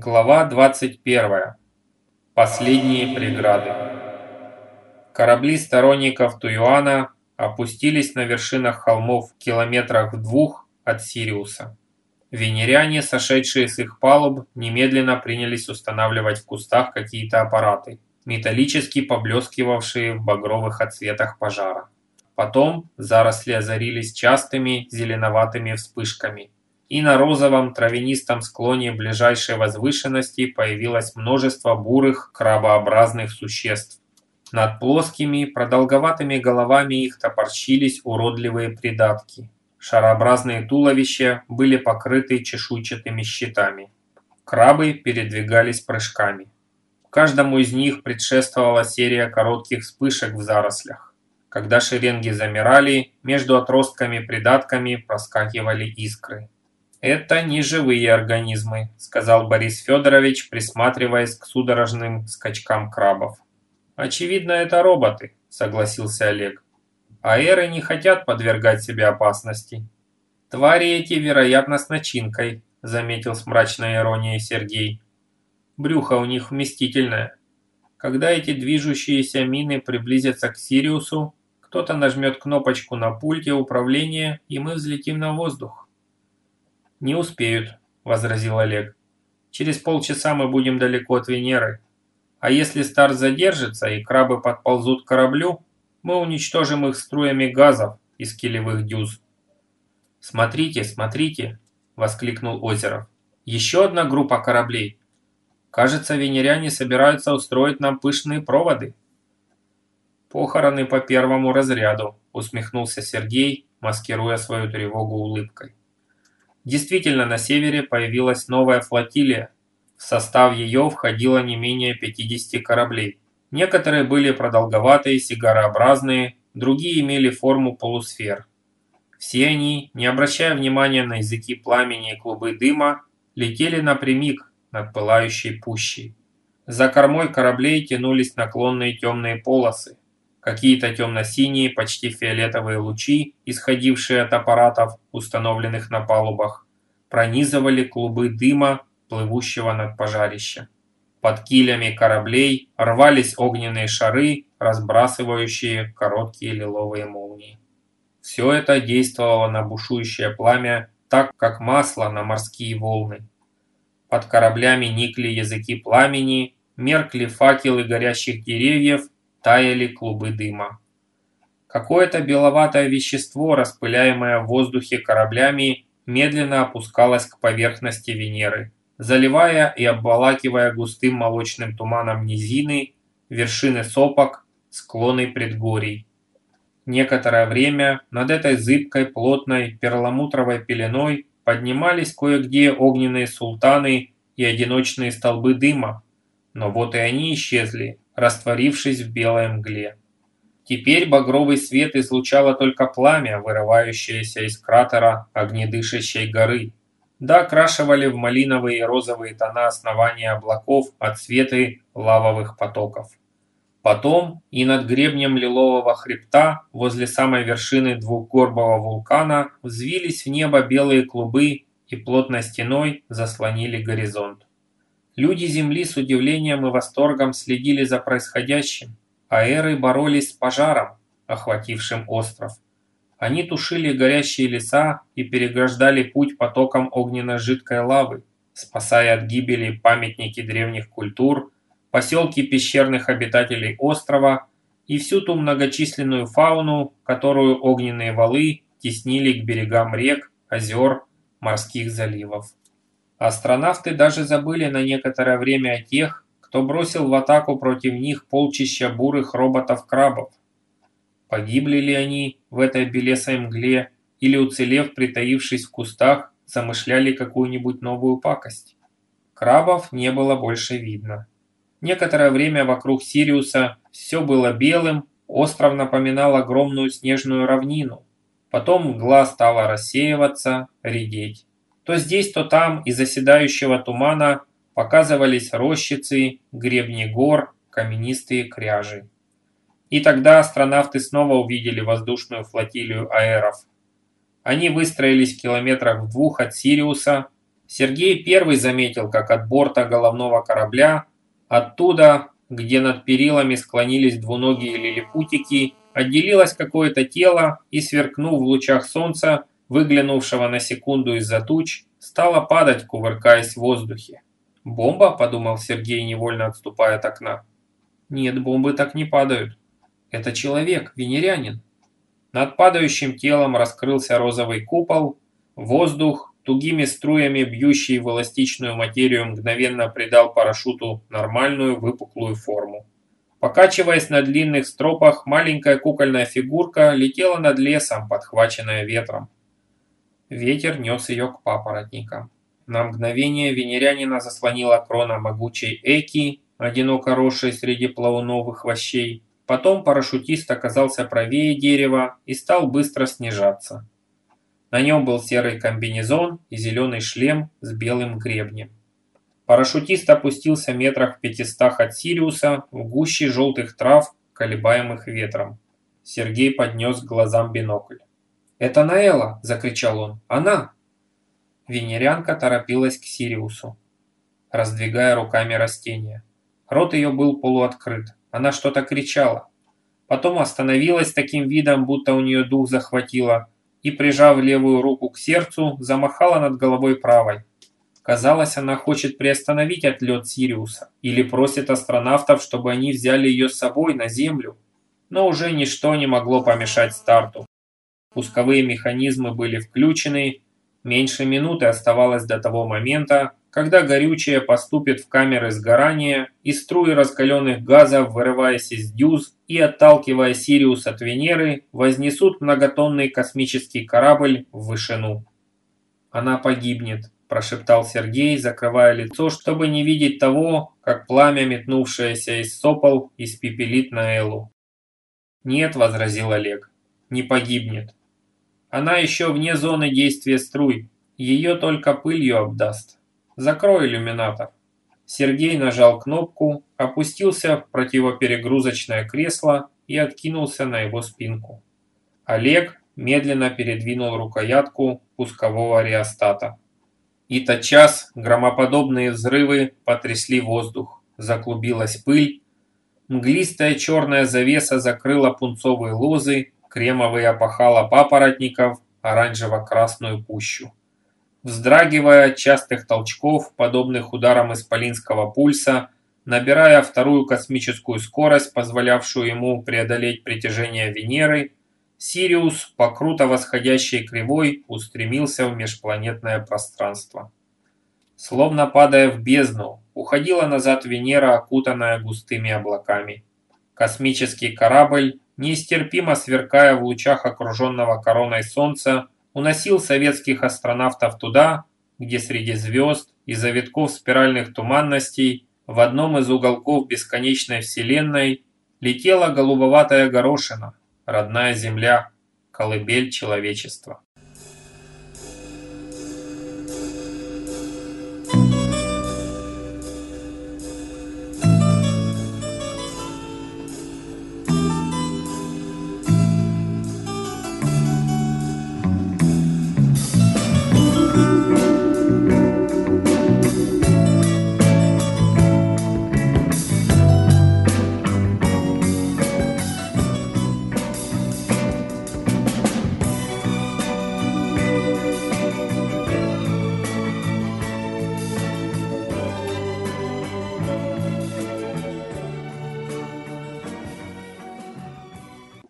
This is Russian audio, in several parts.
Глава 21. Последние преграды. Корабли сторонников Туюана опустились на вершинах холмов в километрах в двух от Сириуса. Венеряне, сошедшие с их палуб, немедленно принялись устанавливать в кустах какие-то аппараты, металлически поблескивавшие в багровых отсветах пожара. Потом заросли озарились частыми зеленоватыми вспышками – и на розовом травянистом склоне ближайшей возвышенности появилось множество бурых крабообразных существ. Над плоскими, продолговатыми головами их топорщились уродливые придатки. Шарообразные туловища были покрыты чешуйчатыми щитами. Крабы передвигались прыжками. Каждому из них предшествовала серия коротких вспышек в зарослях. Когда шеренги замирали, между отростками-придатками проскакивали искры. «Это не живые организмы», – сказал Борис Федорович, присматриваясь к судорожным скачкам крабов. «Очевидно, это роботы», – согласился Олег. «Аэры не хотят подвергать себя опасности». «Твари эти, вероятно, с начинкой», – заметил с мрачной иронией Сергей. «Брюхо у них вместительное. Когда эти движущиеся мины приблизятся к Сириусу, кто-то нажмет кнопочку на пульте управления, и мы взлетим на воздух. «Не успеют», – возразил Олег. «Через полчаса мы будем далеко от Венеры. А если старт задержится и крабы подползут к кораблю, мы уничтожим их струями газов из килевых дюз». «Смотрите, смотрите!» – воскликнул Озеров. «Еще одна группа кораблей. Кажется, венеряне собираются устроить нам пышные проводы». «Похороны по первому разряду», – усмехнулся Сергей, маскируя свою тревогу улыбкой. Действительно, на севере появилась новая флотилия. В состав ее входило не менее 50 кораблей. Некоторые были продолговатые, сигарообразные, другие имели форму полусфер. Все они, не обращая внимания на языки пламени и клубы дыма, летели напрямик над пылающей пущей. За кормой кораблей тянулись наклонные темные полосы. Какие-то темно-синие, почти фиолетовые лучи, исходившие от аппаратов, установленных на палубах, пронизывали клубы дыма, плывущего над пожарищем. Под килями кораблей рвались огненные шары, разбрасывающие короткие лиловые молнии. Все это действовало на бушующее пламя так, как масло на морские волны. Под кораблями никли языки пламени, меркли факелы горящих деревьев таяли клубы дыма. Какое-то беловатое вещество, распыляемое в воздухе кораблями, медленно опускалось к поверхности Венеры, заливая и обволакивая густым молочным туманом низины, вершины сопок, склоны предгорий. Некоторое время над этой зыбкой, плотной, перламутровой пеленой поднимались кое-где огненные султаны и одиночные столбы дыма, но вот и они исчезли, растворившись в белой мгле. Теперь багровый свет излучало только пламя, вырывающееся из кратера огнедышащей горы. Да окрашивали в малиновые и розовые тона основания облаков отсветы лавовых потоков. Потом и над гребнем лилового хребта, возле самой вершины двухгорбого вулкана, взвились в небо белые клубы и плотной стеной заслонили горизонт. Люди Земли с удивлением и восторгом следили за происходящим. Аэры боролись с пожаром, охватившим остров. Они тушили горящие леса и переграждали путь потоком огненно-жидкой лавы, спасая от гибели памятники древних культур, поселки пещерных обитателей острова и всю ту многочисленную фауну, которую огненные валы теснили к берегам рек, озер, морских заливов. Астронавты даже забыли на некоторое время о тех, кто бросил в атаку против них полчища бурых роботов-крабов. Погибли ли они в этой белесой мгле или, уцелев, притаившись в кустах, замышляли какую-нибудь новую пакость? Крабов не было больше видно. Некоторое время вокруг Сириуса все было белым, остров напоминал огромную снежную равнину. Потом мгла стала рассеиваться, редеть. То здесь, то там из заседающего тумана показывались рощицы, гребни гор, каменистые кряжи. И тогда астронавты снова увидели воздушную флотилию аэров. Они выстроились в километрах в двух от Сириуса, Сергей первый заметил, как от борта головного корабля, оттуда, где над перилами склонились двуногие лилипутики, отделилось какое-то тело и, сверкнув в лучах солнца, выглянувшего на секунду из-за туч, стало падать, кувыркаясь в воздухе. «Бомба?» – подумал Сергей, невольно отступая от окна. «Нет, бомбы так не падают. Это человек, венерянин». Над падающим телом раскрылся розовый купол, воздух, тугими струями бьющий в эластичную материю, мгновенно придал парашюту нормальную выпуклую форму. Покачиваясь на длинных стропах, маленькая кукольная фигурка летела над лесом, подхваченная ветром. Ветер нес ее к папоротникам. На мгновение венерянина заслонила крона могучей Эки, одиноко росшей среди плавуновых вощей. Потом парашютист оказался правее дерева и стал быстро снижаться. На нем был серый комбинезон и зеленый шлем с белым гребнем. Парашютист опустился метрах в пятистах от Сириуса в гуще желтых трав, колебаемых ветром. Сергей поднес к глазам бинокль. «Это Наэла!» – закричал он. «Она!» Венерянка торопилась к Сириусу, раздвигая руками растения. Рот ее был полуоткрыт. Она что-то кричала. Потом остановилась таким видом, будто у нее дух захватило, и, прижав левую руку к сердцу, замахала над головой правой. Казалось, она хочет приостановить отлет Сириуса или просит астронавтов, чтобы они взяли ее с собой на Землю. Но уже ничто не могло помешать старту. Пусковые механизмы были включены, меньше минуты оставалось до того момента, когда горючее поступит в камеры сгорания и струи раскаленных газов, вырываясь из дюз и отталкивая Сириус от Венеры, вознесут многотонный космический корабль в вышину. Она погибнет, – прошептал Сергей, закрывая лицо, чтобы не видеть того, как пламя, метнувшееся из сопол, испепелит Наэлу. «Нет», – возразил Олег, – «не погибнет. Она еще вне зоны действия струй, ее только пылью обдаст. Закрой иллюминатор». Сергей нажал кнопку, опустился в противоперегрузочное кресло и откинулся на его спинку. Олег медленно передвинул рукоятку пускового реостата. И тотчас громоподобные взрывы потрясли воздух. Заклубилась пыль. Мглистая черная завеса закрыла пунцовые лозы, кремовые опахала папоротников, оранжево-красную пущу. Вздрагивая от частых толчков, подобных ударам исполинского пульса, набирая вторую космическую скорость, позволявшую ему преодолеть притяжение Венеры, Сириус по круто восходящей кривой устремился в межпланетное пространство. Словно падая в бездну, уходила назад Венера, окутанная густыми облаками. Космический корабль, нестерпимо сверкая в лучах окруженного короной Солнца, уносил советских астронавтов туда, где среди звезд и завитков спиральных туманностей в одном из уголков бесконечной Вселенной летела голубоватая горошина, родная земля, колыбель человечества.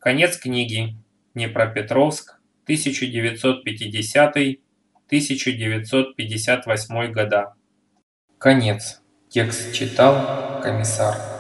Конец книги. Днепропетровск, 1950-1958 года. Конец. Текст читал комиссар.